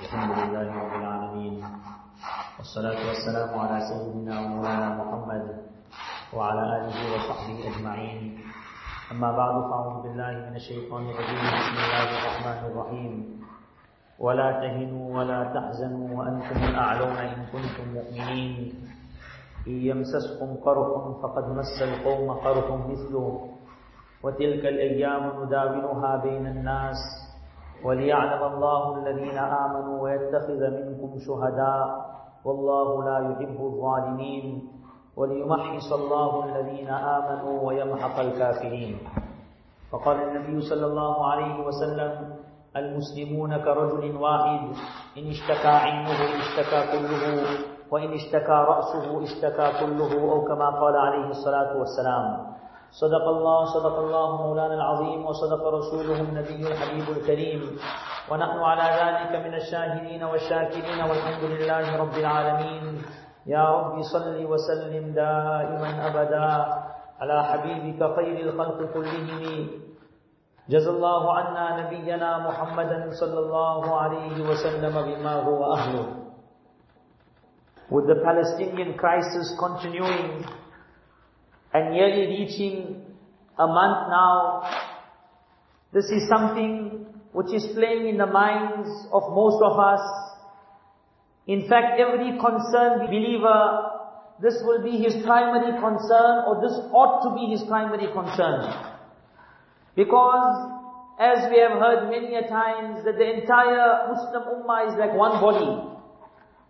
الحمد لله رب العالمين والصلاة والسلام على سيدنا ومولانا محمد وعلى آله وصحبه أجمعين. أما بعد فأعوذ بالله من الشيطان الرجيم. بسم الله الرحمن الرحيم. ولا تهنوا ولا تحزنوا وأنتم الأعلون إن كنتم مؤمنين. إن يمسسكم قرح فقد مس القوم قرح مثله. وتلك الأيام نداولها بين الناس. وليعلم الله الذين آمنوا ويتخذ منكم شهداء والله لا يحب الظالمين وليمحص الله الذين آمنوا ويمحق الكافرين. فقال النبي صلى الله عليه وسلم المسلمون كرجل واحد إن اشتكى عينه اشتكى كله وإن اشتكى رأسه اشتكى كله أو كما قال عليه الصلاة والسلام صدق الله صدق الله مولانا العظيم وصدق رسوله النبي الحبيب الكريم. ونحن على ذلك من الشاهدين والشاكرين والحمد لله رب العالمين. يا رب صل وسلم دائما أبدا على حبيبك خير الخلق كلهم. جزا الله عنا نبينا محمدا صلى الله عليه وسلم بما هو أهله. With the Palestinian crisis continuing and nearly reaching a month now, this is something which is playing in the minds of most of us. In fact, every concerned believer, this will be his primary concern or this ought to be his primary concern. Because as we have heard many a times that the entire Muslim Ummah is like one body.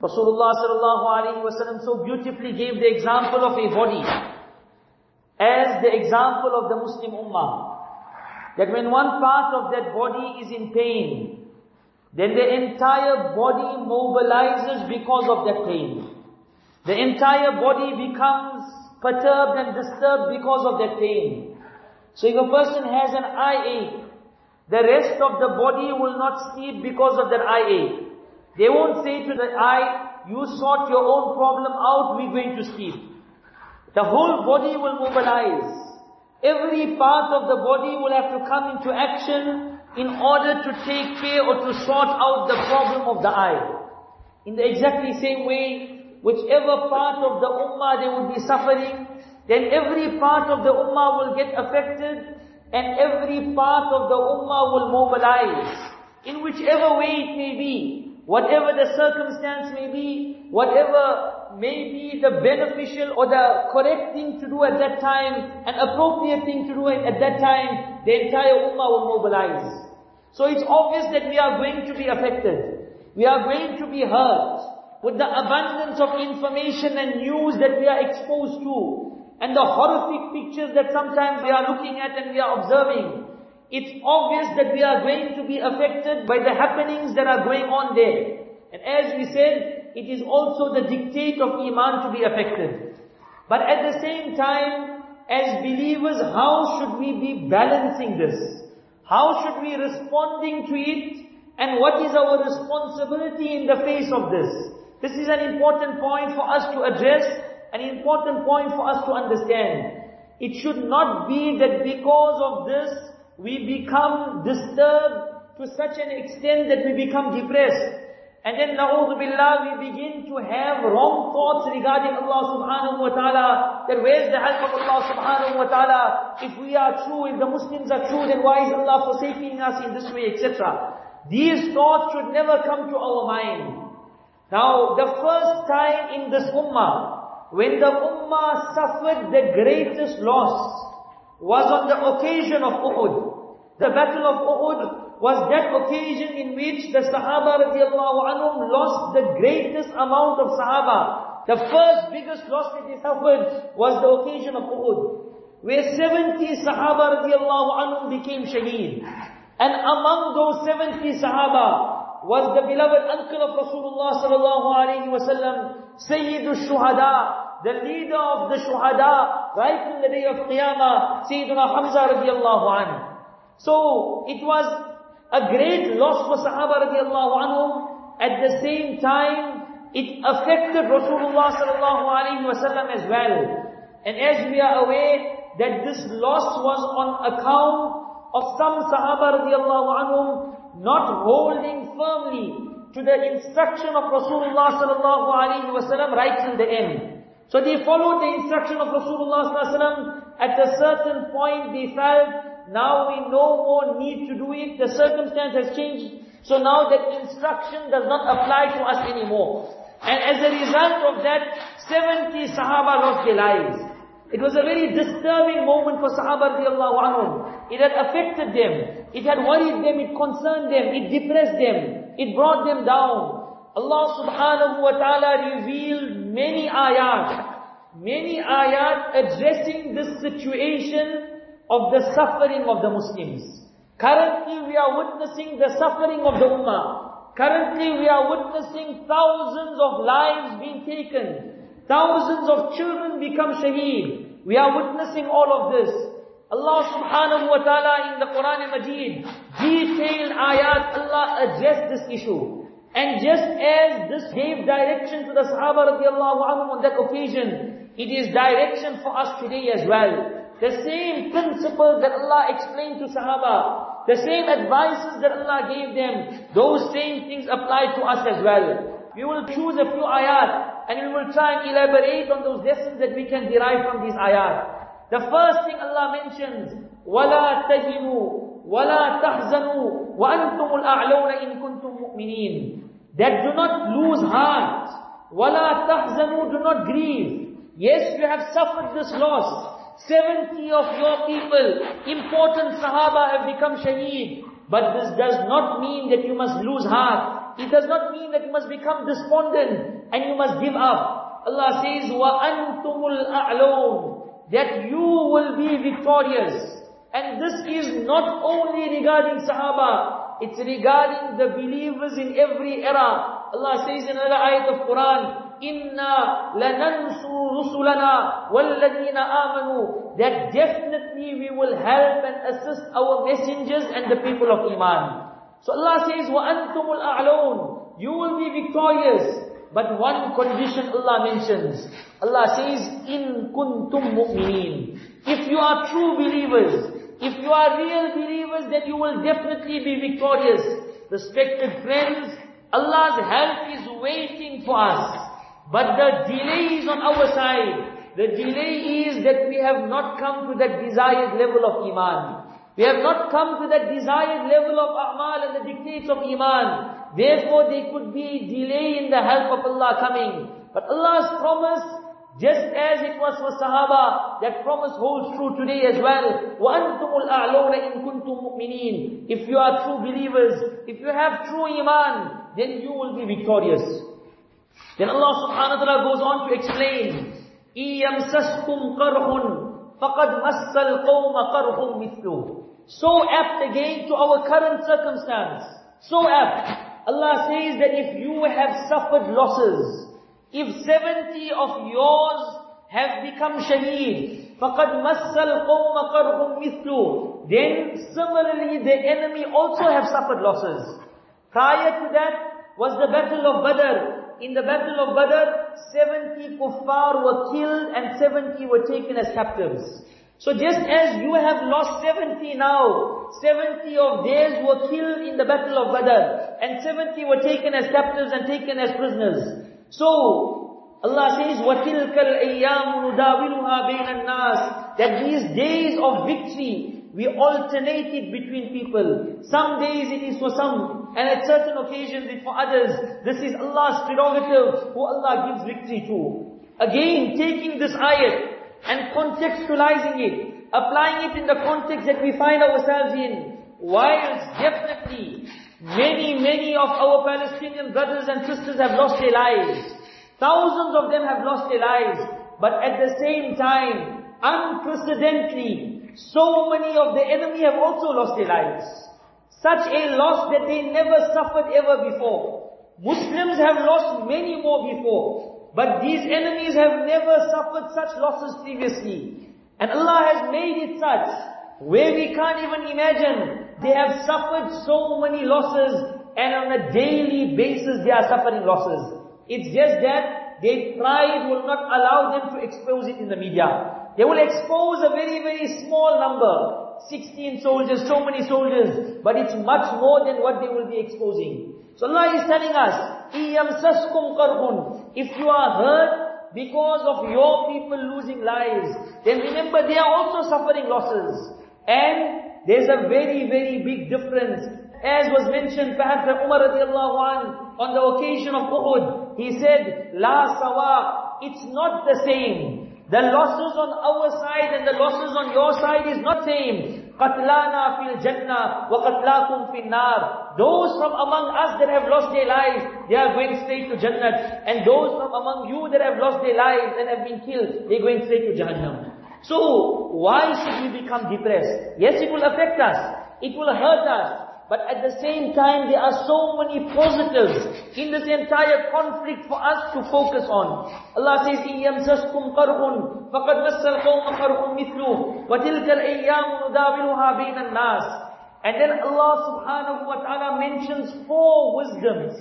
Rasulullah sallallahu alaihi wasallam so beautifully gave the example of a body as the example of the Muslim Ummah. That when one part of that body is in pain, then the entire body mobilizes because of that pain. The entire body becomes perturbed and disturbed because of that pain. So if a person has an eye ache, the rest of the body will not sleep because of that eye ache. They won't say to the eye, you sort your own problem out, we're going to sleep. The whole body will mobilize. Every part of the body will have to come into action in order to take care or to sort out the problem of the eye. In the exactly same way, whichever part of the ummah they would be suffering, then every part of the ummah will get affected and every part of the ummah will mobilize. In whichever way it may be, whatever the circumstance may be, whatever may be the beneficial or the correct thing to do at that time, an appropriate thing to do at that time, the entire ummah will mobilize. So it's obvious that we are going to be affected. We are going to be hurt with the abundance of information and news that we are exposed to, and the horrific pictures that sometimes we are looking at and we are observing. It's obvious that we are going to be affected by the happenings that are going on there. And as we said, it is also the dictate of Iman to be affected. But at the same time, as believers, how should we be balancing this? How should we responding to it? And what is our responsibility in the face of this? This is an important point for us to address, an important point for us to understand. It should not be that because of this, we become disturbed to such an extent that we become depressed. And then, na'udhu billah, we begin to have wrong thoughts regarding Allah subhanahu wa ta'ala, that where's the help of Allah subhanahu wa ta'ala? If we are true, if the Muslims are true, then why is Allah forsaking us in this way, etc. These thoughts should never come to our mind. Now, the first time in this ummah, when the ummah suffered the greatest loss, was on the occasion of Uhud. The battle of Uhud was that occasion in which the Sahaba radiallahu anhum lost the greatest amount of Sahaba. The first biggest loss that they suffered was the occasion of Uhud. Where 70 Sahaba radiallahu anhum became shaheed. And among those 70 Sahaba was the beloved uncle of Rasulullah sallallahu alayhi wa sallam, Sayyidul Shuhada, the leader of the Shuhada, right in the day of Qiyamah, Sayyidina Hamza radiallahu anhu. So, it was a great loss for Sahaba radiallahu anhum. At the same time, it affected Rasulullah sallallahu alayhi wa sallam as well. And as we are aware that this loss was on account of some Sahaba radiallahu anhum not holding firmly to the instruction of Rasulullah sallallahu alaihi wasallam right till the end. So they followed the instruction of Rasulullah sallallahu alaihi wasallam. At a certain point they felt, now we no more need to do it, the circumstance has changed, so now that instruction does not apply to us anymore. And as a result of that, 70 Sahaba lost their lives. It was a very disturbing moment for Sahaba radiallahu anhum. It had affected them. It had worried them, it concerned them, it depressed them, it brought them down. Allah subhanahu wa ta'ala revealed many ayat, many ayat addressing this situation of the suffering of the Muslims. Currently we are witnessing the suffering of the Ummah. Currently we are witnessing thousands of lives being taken. Thousands of children become shaheed. We are witnessing all of this. Allah subhanahu wa ta'ala in the Quran Majid, detailed ayat, Allah addressed this issue. And just as this gave direction to the Sahaba radiallahu anhum on that occasion, it is direction for us today as well. The same principles that Allah explained to Sahaba, the same advices that Allah gave them, those same things apply to us as well. We will choose a few ayat and we will try and elaborate on those lessons that we can derive from these ayat. The first thing Allah mentions, وَلَا تَهِنُوا وَلَا تَحْزَنُوا وَأَنْتُمُ الْأَعْلَوْنَ إِن كُنتُم مُؤْمِنِينَ That do not lose heart. وَلَا تَحْزَنُوا Do not grieve. Yes, you have suffered this loss. 70 of your people, important Sahaba have become shaheed. But this does not mean that you must lose heart. It does not mean that you must become despondent and you must give up. Allah says, وَأَنْتُمُ الْأَعْلَوْنَ that you will be victorious. And this is not only regarding Sahaba, it's regarding the believers in every era. Allah says in another ayat of Quran, inna lanansu rusulana walladina amanu that definitely we will help and assist our messengers and the people of iman. So allah says wa antumul a'lun you will be victorious. But one condition Allah mentions. Allah says in kuntum mu'minin. If you are true believers if you are real believers, then you will definitely be victorious. Respected friends, Allah's help is waiting for us. But the delay is on our side. The delay is that we have not come to that desired level of Iman. We have not come to that desired level of A'mal and the dictates of Iman. Therefore, there could be delay in the help of Allah coming. But Allah's promise, just as it was for Sahaba, that promise holds true today as well. وَأَنْتُمُ الْأَعْلَوْنَ إِن كُنْتُم مُؤْمِنِينَ If you are true believers, if you have true iman, then you will be victorious. Then Allah subhanahu wa ta'ala goes on to explain, إِيَمْسَسْكُمْ قَرْحٌ فَقَدْ مَسَّ الْقَوْمَ قَرْحٌ مِثْلُهُ So apt again to our current circumstance. So apt. Allah says that if you have suffered losses, if 70 of yours have become shaheed, فَقَدْ مَسَّ الْقَوْمَ قَرْهُمْ مِثْلُ Then similarly the enemy also have suffered losses. Prior to that was the battle of Badr. In the battle of Badr, 70 kuffar were killed and 70 were taken as captives. So just as you have lost 70 now, 70 of theirs were killed in the battle of Badr, and 70 were taken as captives and taken as prisoners. So, Allah says, وَتِلْكَ الْأَيَّامُ نُدَاوِلُهَا بَيْنَ النَّاسِ That these days of victory, we alternate it between people. Some days it is for some, and at certain occasions it for others. This is Allah's prerogative, who Allah gives victory to. Again, taking this ayat, and contextualizing it, applying it in the context that we find ourselves in. Whilst definitely many, many of our Palestinian brothers and sisters have lost their lives. Thousands of them have lost their lives. But at the same time, unprecedentedly, so many of the enemy have also lost their lives. Such a loss that they never suffered ever before. Muslims have lost many more before. But these enemies have never suffered such losses previously. And Allah has made it such, where we can't even imagine. They have suffered so many losses, and on a daily basis they are suffering losses. It's just that their pride will not allow them to expose it in the media. They will expose a very, very small number. 16 soldiers, so many soldiers, but it's much more than what they will be exposing. So Allah is telling us, إِيَمْسَسْكُمْ قَرْهٌ If you are hurt because of your people losing lives, then remember they are also suffering losses. And there's a very, very big difference. As was mentioned perhaps by Umar radiallahu an, on the occasion of Uhud, he said, La sawa, it's not the same. The losses on our side and the losses on your side is not same. Qatlana fil jannah wa qatlakum fil. Those from among us that have lost their lives, they are going straight to Jannah. And those from among you that have lost their lives and have been killed, they're going straight to Jahannam. So, why should we become depressed? Yes, it will affect us. It will hurt us. But at the same time, there are so many positives in this entire conflict for us to focus on. Allah says, إِيَمْسَسْكُمْ قَرْهٌ فَقَدْ مَسَّ الْقَوْمَ قَرْهٌ مِثْلُهُ وَتِلْكَ الْأَيَّامُ نُدَاوِلُهَا بَيْنَ النَّاسِ And then Allah subhanahu wa ta'ala mentions four wisdoms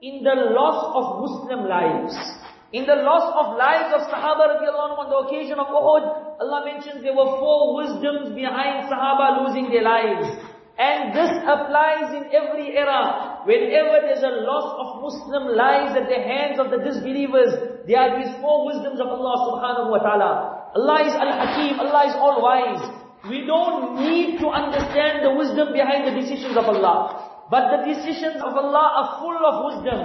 in the loss of Muslim lives. In the loss of lives of Sahaba radiallahu on the occasion of Uhud, Allah mentions there were four wisdoms behind Sahaba losing their lives. And this applies in every era. Whenever there's a loss of Muslim lives at the hands of the disbelievers, there are these four wisdoms of Allah subhanahu wa ta'ala. Allah is Al-Hakim, Allah is all-wise. We don't need to understand the wisdom behind the decisions of Allah. But the decisions of Allah are full of wisdom.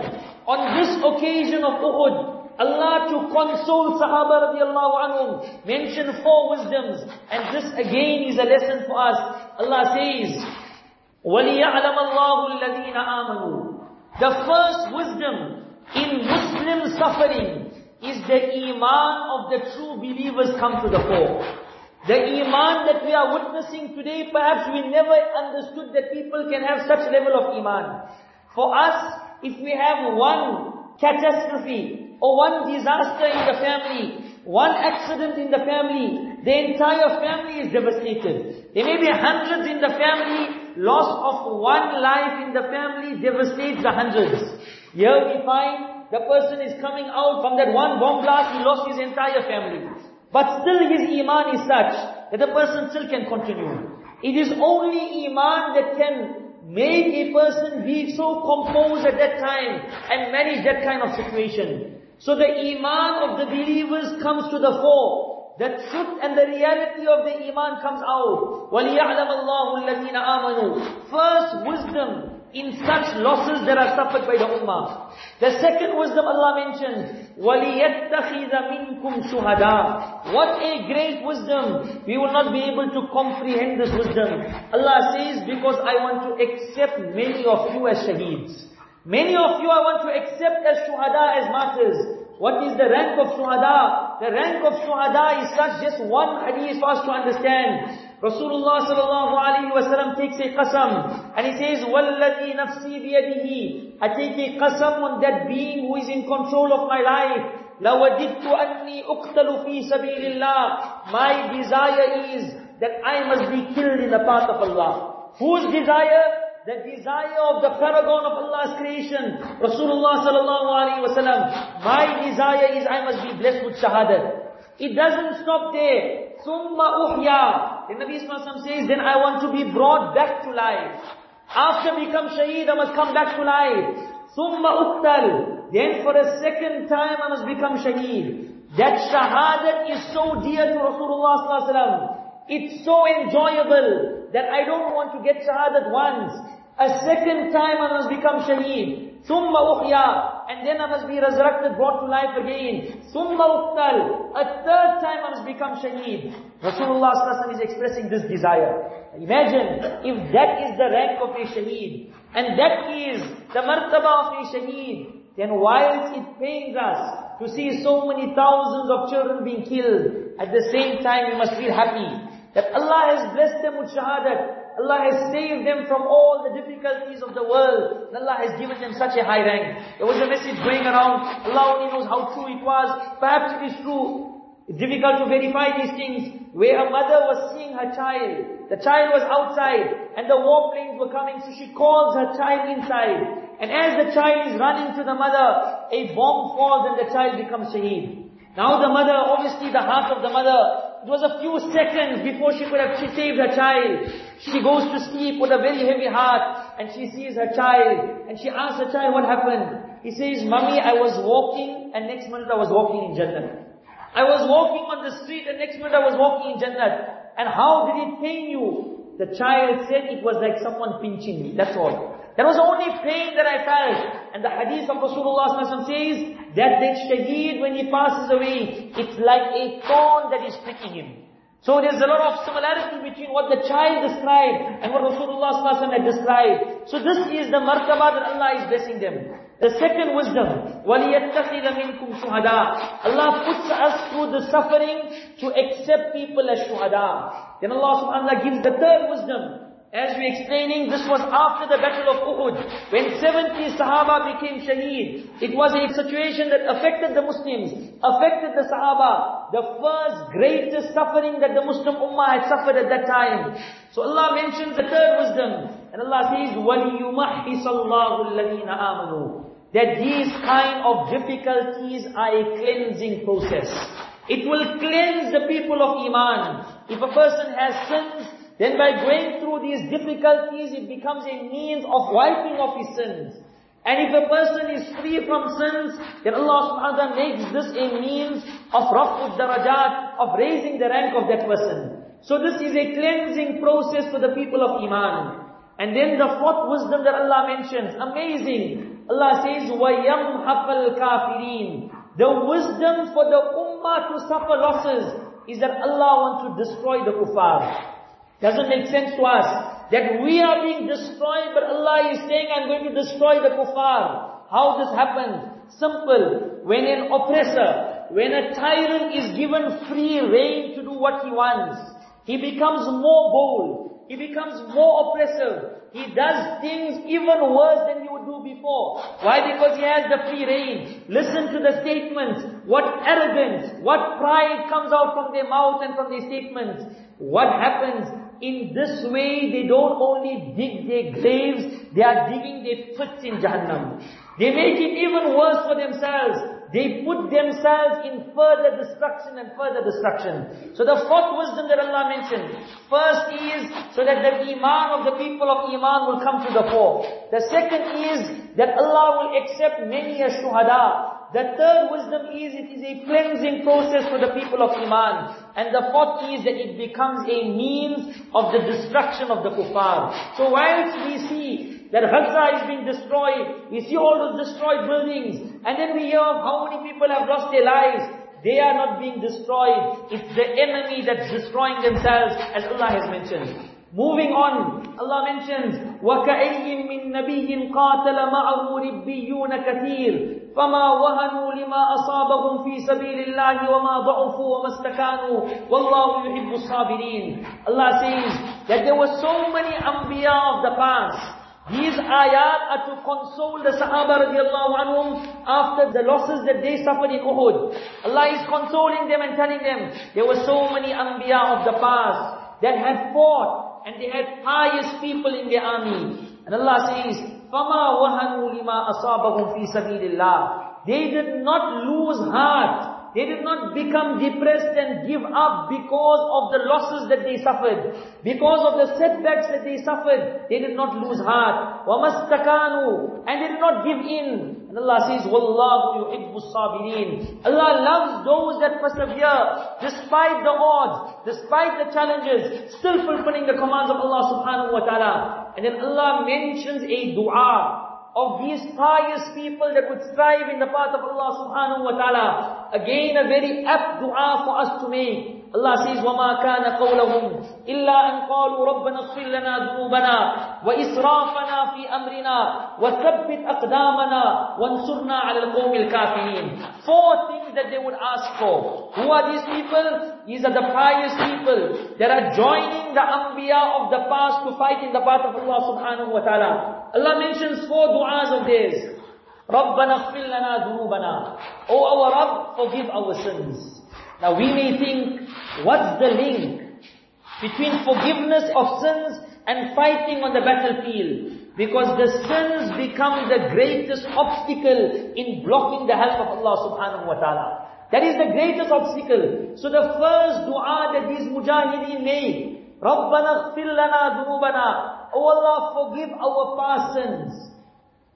On this occasion of Uhud, Allah to console Sahaba radiallahu anhum mentioned four wisdoms. And this again is a lesson for us. Allah says, وَلِيَعْلَمَ اللَّهُ الَّذِينَ آمَنُوا The first wisdom in Muslim suffering is the iman of the true believers come to the fore. The iman that we are witnessing today, perhaps we never understood that people can have such level of iman. For us, if we have one catastrophe or one disaster in the family, one accident in the family, the entire family is devastated. There may be hundreds in the family, loss of one life in the family devastates the hundreds. Here we find the person is coming out from that one bomb blast, he lost his entire family. But still his iman is such that the person still can continue. It is only iman that can make a person be so composed at that time and manage that kind of situation. So the iman of the believers comes to the fore. The truth and the reality of the iman comes out. وَلِيَعْلَمَ اللَّهُ الَّذِينَ آمَنُوا First wisdom in such losses that are suffered by the ummah. The second wisdom Allah mentions, وَلِيَتَّخِذَ مِنْكُمْ شُهَدَاء What a great wisdom. We will not be able to comprehend this wisdom. Allah says, because I want to accept many of you as shaheeds. Many of you I want to accept as shuhada, as martyrs. What is the rank of shuhada? The rank of shuhada is such just one hadith for us to understand. Rasulullah sallallahu alayhi wa sallam takes a qasam and he says, وَالَّذِي نَفْسِي بِيَدِهِ I take a qasam on that being who is in control of my life. لَوَدِدْتُ أَنِّي أُقْتَلُ فِي سَبِيلِ اللَّهِ My desire is that I must be killed in the path of Allah. Whose desire? The desire of the paragon of Allah's creation, Rasulullah sallallahu alaihi wasallam. My desire is I must be blessed with shahadat. It doesn't stop there. Summa uhya. The Nabi Sallallahu says, then I want to be brought back to life. After become shaheed, I must come back to life. Summa uqtal. Then for a second time I must become shaheed. That shahadat is so dear to Rasulullah Sallallahu Alaihi Wasallam. It's so enjoyable that I don't want to get shahadat once. A second time I must become shaheed. Summa ukhya. And then I must be resurrected, brought to life again. Summa uqtal. A third time I must become shaheed. Rasulullah is expressing this desire. Imagine if that is the rank of a shaheed. And that is the martaba of a shaheed. Then whilst it pains us to see so many thousands of children being killed, at the same time we must feel happy that Allah has blessed them with shahadat. Allah has saved them from all the difficulties of the world. Allah has given them such a high rank. There was a message going around. Allah only knows how true it was. Perhaps it is true. It's difficult to verify these things. Where a mother was seeing her child. The child was outside. And the warplanes were coming. So she calls her child inside. And as the child is running to the mother, a bomb falls and the child becomes shaheed. Now the mother, obviously the heart of the mother it was a few seconds before she could have she saved her child. She goes to sleep with a very heavy heart. and she sees her child and she asks her child what happened. He says, Mommy, I was walking and next minute I was walking in Jannah. I was walking on the street and next minute I was walking in Jannah. And how did it pain you? The child said it was like someone pinching me. That's all. That was the only pain that I felt. And the hadith of Rasulullah says that the shaheed when he passes away, it's like a thorn that is pricking him. So there's a lot of similarity between what the child described and what Rasulullah had described. So this is the martaba that Allah is blessing them. The second wisdom, وَلِيَتَّخِذَ مِنْكُمْ شُهَدَاءَ Allah puts us through the suffering to accept people as shuhada. Then Allah subhanahu wa ta'ala gives the third wisdom, as we explaining, this was after the battle of Uhud, when 70 Sahaba became shaheed. It was a situation that affected the Muslims, affected the Sahaba. The first greatest suffering that the Muslim Ummah had suffered at that time. So Allah mentions the third wisdom. And Allah says, وَلِيُمَحِّصَ اللَّهُ الَّذِينَ آمَنُوا That these kind of difficulties are a cleansing process. It will cleanse the people of Iman. If a person has sins, then by going through these difficulties, it becomes a means of wiping off his sins. And if a person is free from sins, then Allah subhanahu wa ta'ala makes this a means of raf'ud darajat, of raising the rank of that person. So this is a cleansing process for the people of Iman. And then the fourth wisdom that Allah mentions, amazing. Allah says, وَيَمْحَقَ الْكَافِرِينَ The wisdom for the ummah to suffer losses is that Allah wants to destroy the kuffar. Doesn't make sense to us that we are being destroyed, but Allah is saying, I'm going to destroy the kuffar. How this happens? Simple. When an oppressor, when a tyrant is given free reign to do what he wants, he becomes more bold. He becomes more oppressive. He does things even worse than he would do before. Why? Because he has the free reign. Listen to the statements. What arrogance, what pride comes out from their mouth and from their statements. What happens? In this way, they don't only dig their graves, they are digging their pits in Jahannam. They make it even worse for themselves. They put themselves in further destruction and further destruction. So the fourth wisdom that Allah mentioned, first is so that the iman of the people of iman will come to the fore. The second is that Allah will accept many as shuhada. The third wisdom is it is a cleansing process for the people of Iman. And the fourth is that it becomes a means of the destruction of the kuffar. So whilst we see that Gaza is being destroyed, we see all those destroyed buildings, and then we hear of how many people have lost their lives, they are not being destroyed. It's the enemy that's destroying themselves, as Allah has mentioned. Moving on, Allah mentions, وَكَأَيٍّ مِّن نَبِيٍّ قَاتَلَ مَعَهُ رِبِّيُّونَ كَثِيرٌ فما وهنوا لما أصابهم في سبيل الله وما ضعفوا وما استكانوا والله يحب الصابرين Allah says that there were so many Anbiya of the past These ayat are to console the Sahaba radiallahu anhum after the losses that they suffered in Uhud. Allah is consoling them and telling them, there were so many Anbiya of the past that had fought and they had pious people in their army. And Allah says, فَمَا وَهَنُوا لِمَا أَصَابَهُمْ فِي سَبِيلِ اللَّهِ They did not lose heart. They did not become depressed and give up because of the losses that they suffered. Because of the setbacks that they suffered. They did not lose heart. وَمَسْتَكَانُوا And they did not give in. And Allah says, Wallahu yuhibbu sabirin. Allah loves those that persevere, despite the odds, despite the challenges, still fulfilling the commands of Allah subhanahu wa ta'ala. And then Allah mentions a dua of these pious people that would strive in the path of Allah subhanahu wa ta'ala. Again, a very apt dua for us to make. Allah says, وَمَا كَانَ قَوْلَهُمْ إِلَّا أَنْ قَالُوا رَبَّنَا اغْفِرْ لَنَا ذُنُوبَنَا وَإِسْرَافَنَا فِي أَمْرِنَا وَثَبِّتْ أَقْدَامَنَا وَانْصُرْنَا عَلَى الْقَوْمِ الْكَافِرِينَ Four things that they would ask for. Who are these people? These are the pious people that are joining the Anbiya of the past to fight in the path of Allah subhanahu wa ta'ala. Allah mentions four du'as of theirs. رَبَّنَا اغْفِرْ لَنَا ذُنُوبَنَا O our Rabb, forgive our sins. Now we may think, what's the link between forgiveness of sins and fighting on the battlefield? Because the sins become the greatest obstacle in blocking the help of Allah subhanahu wa ta'ala. That is the greatest obstacle. So the first dua that these mujahideen made, رَبَّنَا اغْفِرْ لَنَا ذُنُوبَنَا Oh Allah, forgive our past sins.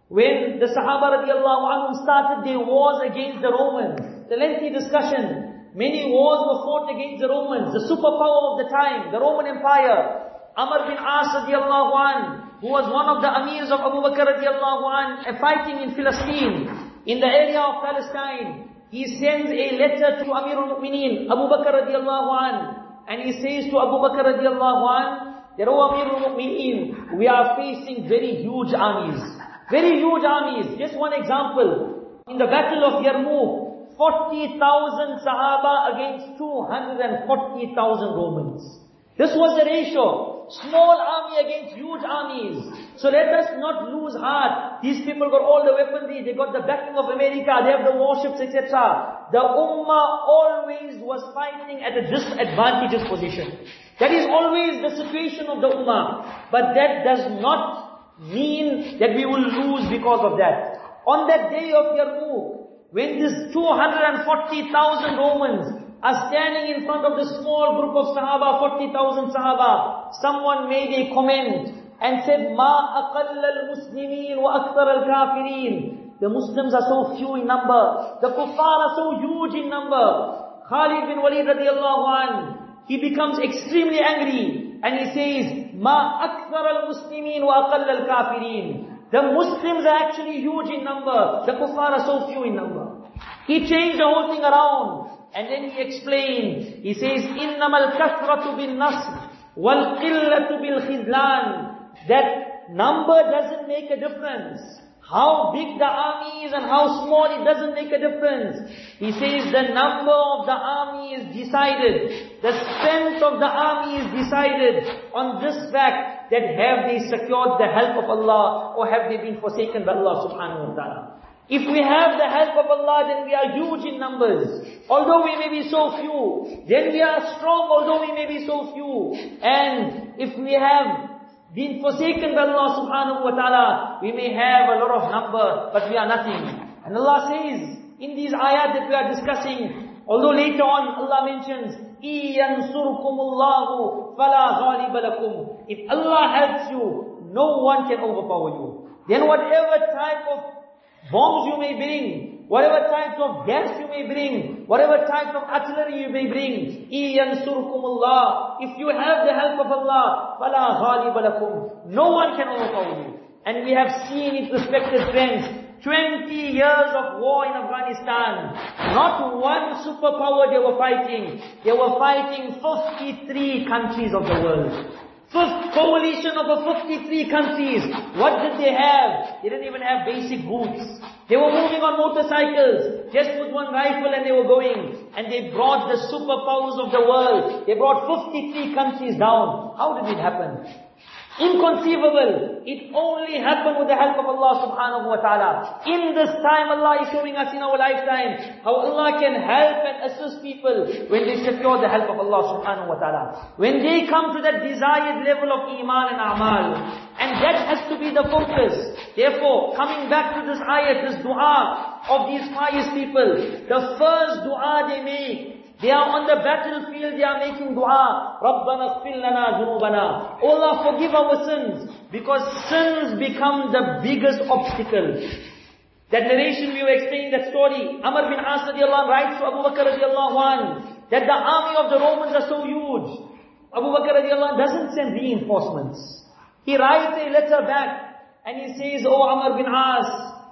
When the Sahaba radiallahu anhum started their wars against the Romans, the lengthy discussion, many wars were fought against the Romans, the superpower of the time, the Roman Empire. Amr bin As radiallahu anhu, who was one of the amirs of Abu Bakr radiallahu an, fighting in Palestine, in the area of Palestine. He sends a letter to Amir al-Mu'mineen, Abu Bakr radiallahu an, and he says to Abu Bakr radiallahu an, that, oh Amir al-Mu'mineen, we are facing very huge armies. Very huge armies. Just one example. In the battle of Yarmouk, 40,000 Sahaba against 240,000 Romans. This was the ratio. Small army against huge armies. So let us not lose heart. These people got all the weaponry, they got the backing of America, they have the warships, etc. The Ummah always was fighting at a disadvantageous position. That is always the situation of the Ummah. But that does not mean that we will lose because of that. On that day of Yarmouk, when this 240,000 Romans are standing in front of the small group of Sahaba, 40,000 Sahaba. Someone made a comment and said, مَا أَقَلَّ الْمُسْلِمِينَ وَأَكْثَرَ الْكَافِرِينَ The Muslims are so few in number. The kuffar are so huge in number. Khalid bin Walid radiallahu an, he becomes extremely angry and he says, مَا أَكْثَرَ الْمُسْلِمِينَ وَأَقَلَّ الْكَافِرِينَ The Muslims are actually huge in number. The kuffar are so few in number. He changed the whole thing around. And then he explained, he says, إِنَّمَا الْكَثْرَةُ بِالنَّصْرِ وَالْقِلَّةُ بِالْخِذْلَانِ That number doesn't make a difference. How big the army is and how small it doesn't make a difference. He says the number of the army is decided. The strength of the army is decided on this fact that have they secured the help of Allah or have they been forsaken by Allah subhanahu wa ta'ala. If we have the help of Allah, then we are huge in numbers. Although we may be so few, then we are strong, although we may be so few. And if we have been forsaken by Allah subhanahu wa ta'ala, we may have a lot of number, but we are nothing. And Allah says, in these ayat that we are discussing, although later on Allah mentions, إِيَنْصُرْكُمُ اللَّهُ فَلَا غَالِبَ لَكُمْ If Allah helps you, no one can overpower you. Then whatever type of bombs you may bring, whatever types of gas you may bring, whatever types of artillery you may bring, إِيَنْصُرْكُمُ اللَّهِ If you have the help of Allah, فَلَا غَالِبَ لَكُمْ No one can overpower you. And we have seen it, respected friends, 20 years of war in Afghanistan. Not one superpower they were fighting. They were fighting 53 countries of the world. First coalition of 53 countries. What did they have? They didn't even have basic boots. They were moving on motorcycles, just with one rifle and they were going. And they brought the superpowers of the world. They brought 53 countries down. How did it happen? Inconceivable. It only happened with the help of Allah subhanahu wa ta'ala. In this time Allah is showing us in our lifetime how Allah can help and assist people when they secure the help of Allah subhanahu wa ta'ala. When they come to that desired level of iman and amal. And that has to be the focus. Therefore, coming back to this ayat, this dua of these pious people, the first dua they make they are on the battlefield, they are making dua. Rabbana lana zunubana. Allah forgive our sins. Because sins become the biggest obstacle. That narration we were explaining that story. Amr bin As radiallahu writes to Abu Bakr radiallahu an, that the army of the Romans are so huge. Abu Bakr radiallahu anh doesn't send reinforcements. He writes a letter back and he says, "O oh, Amr bin As,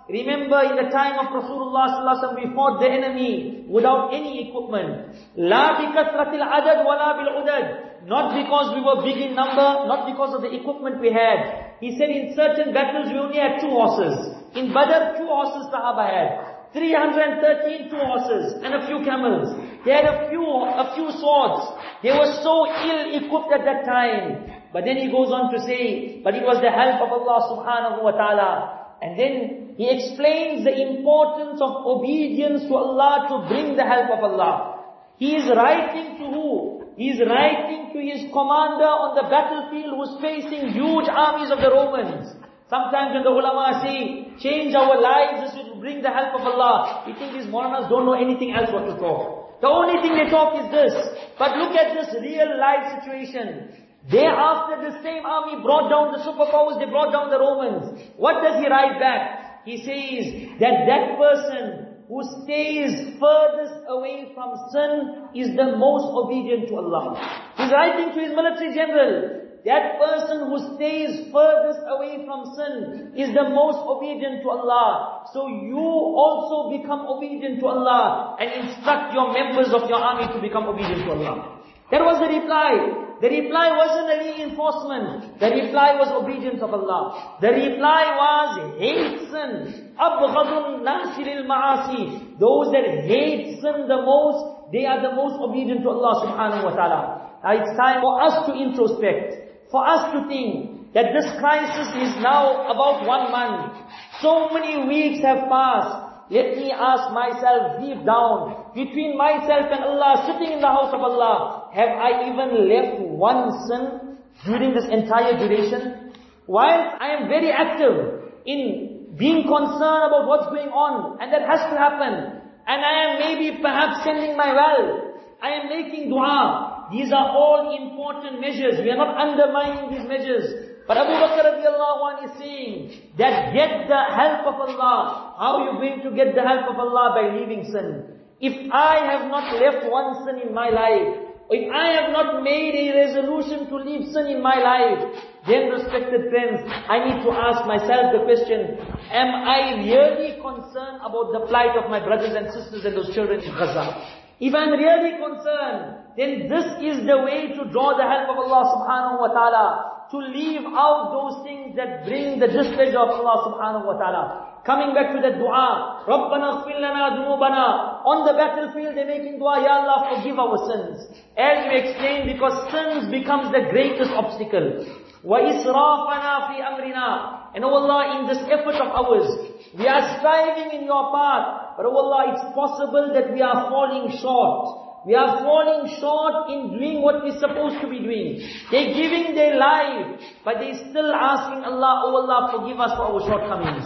Remember in the time of Rasulullah sallallahu Alaihi Wasallam we fought the enemy without any equipment. Bikathratil adad wala bil udad. Not because we were big in number, not because of the equipment we had. He said in certain battles we only had two horses. In Badr, two horses Sahaba had. 313 two horses and a few camels. They had a few, a few swords. They were so ill equipped at that time. But then he goes on to say, but it was the help of Allah subhanahu wa ta'ala. And then he explains the importance of obedience to Allah to bring the help of Allah. He is writing to who? He is writing to his commander on the battlefield who's facing huge armies of the Romans. Sometimes when the ulama say, change our lives, this will bring the help of Allah. We think these Maulanas don't know anything else what to talk. The only thing they talk is this. But look at this real life situation. Thereafter the same army brought down the superpowers, they brought down the Romans. What does he write back? He says that that person who stays furthest away from sin is the most obedient to Allah. He's writing to his military general, that person who stays furthest away from sin is the most obedient to Allah. So you also become obedient to Allah and instruct your members of your army to become obedient to Allah. That was the reply. The reply wasn't a reinforcement. The reply was obedience of Allah. The reply was hate sin. Abghadun nasilil ma'asi. Those that hate sin the most, they are the most obedient to Allah subhanahu wa ta'ala. Now it's time for us to introspect. For us to think that this crisis is now about one month. So many weeks have passed. Let me ask myself deep down, between myself and Allah, sitting in the house of Allah, have I even left one sin during this entire duration? While I am very active in being concerned about what's going on, and that has to happen, and I am maybe perhaps sending my well, I am making dua. These are all important measures. We are not undermining these measures. But Abu Bakr radiallahu anh is saying that get the help of Allah. How are you going to get the help of Allah? By leaving sin. If I have not left one sin in my life, if I have not made a resolution to leave sin in my life, then respected friends, I need to ask myself the question, am I really concerned about the plight of my brothers and sisters and those children in Gaza? If I'm really concerned, then this is the way to draw the help of Allah subhanahu wa ta'ala to leave out those things that bring the displeasure of Allah subhanahu wa ta'ala. Coming back to the dua, رَبَّنَا اغْفِرْ لَنَا ذُنُوبَنَا On the battlefield they're making dua, Ya Allah forgive our sins. As we explained, because sins becomes the greatest obstacle. وَإِسْرَافَنَا فِي أَمْرِنَا And oh Allah, in this effort of ours, we are striving in your path, but oh Allah, it's possible that we are falling short. We are falling short in doing what we're supposed to be doing. They're giving their life, but they're still asking Allah, Oh Allah, forgive us for our shortcomings.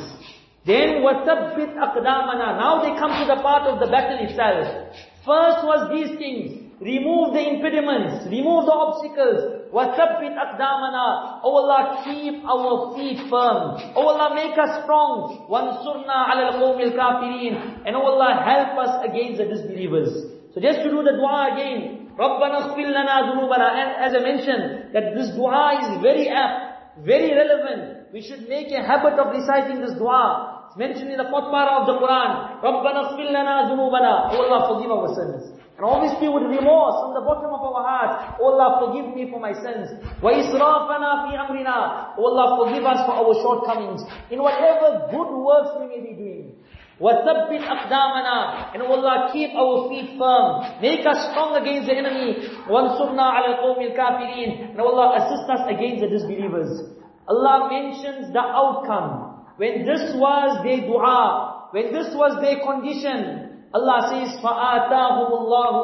Then, وَثَبِّتْ أَقْدَامَنَا Now they come to the part of the battle itself. First was these things. Remove the impediments. Remove the obstacles. وَثَبِّتْ أَقْدَامَنَا Oh Allah, keep our feet firm. Oh Allah, make us strong. وَانْصُرْنَا عَلَى الْقَوْمِ الْكَافِرِينَ And oh Allah, help us against the disbelievers. So just to do the dua again, رَبَّنَا اغْفِرْ لَنَا ذُنُوبَنَا And as I mentioned, that this dua is very apt, very relevant. We should make a habit of reciting this dua. It's mentioned in the fourth para of the Quran. رَبَّنَا اغْفِرْ لَنَا ذُنُوبَنَا Oh Allah, forgive our sins. And obviously with remorse from the bottom of our heart, Oh Allah, forgive me for my sins. وَإِسْرَافَنَا فِي أَمْرِنَا Oh Allah, forgive us for our shortcomings. In whatever good works we may be doing. وَثَبِّتْ أَقْدَامَنَا And Allah, keep our feet firm. Make us strong against the enemy. وَانْصُرْنَا عَلَى الْقَوْمِ الْكَافِرِينَ And Allah, assist us against the disbelievers. Allah mentions the outcome. When this was their dua, when this was their condition, Allah says, فَآتَاهُمُ اللَّهُ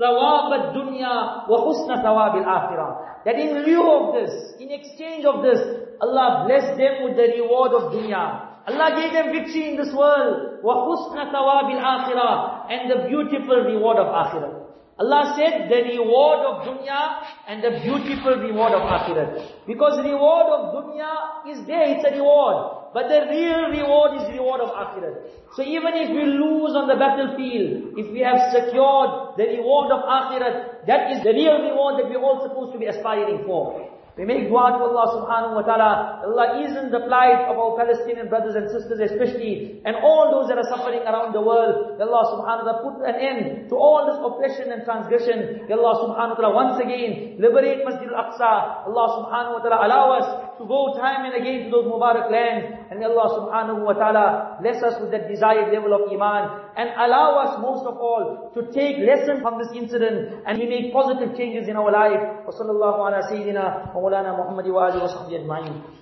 ثَوَابَ الدُّنْيَا وَحُسْنَ ثَوَابِ الْآخِرَةِ That in lieu of this, in exchange of this, Allah blessed them with the reward of dunya. Allah gave them victory in this world. وَحُسْنَ ثَوَابِ الْآخِرَةِ And the beautiful reward of akhirah. Allah said the reward of dunya and the beautiful reward of akhirat. Because reward of dunya is there, it's a reward. But the real reward is reward of akhirat. So even if we lose on the battlefield, if we have secured the reward of akhirat, that is the real reward that we're all supposed to be aspiring for. We make dua to Allah subhanahu wa ta'ala. Allah eases the plight of our Palestinian brothers and sisters especially, and all those that are suffering around the world. Allah subhanahu wa ta'ala put an end to all this oppression and transgression. Allah subhanahu wa ta'ala once again liberate Masjid al-Aqsa. Allah subhanahu wa ta'ala allow us to go time and again to those Mubarak lands. And Allah subhanahu wa ta'ala bless us with that desired level of Iman. And allow us most of all to take lesson from this incident and we make positive changes in our life. وصلى الله على سيدنا ومولانا محمد وآله وصحبه أجمعين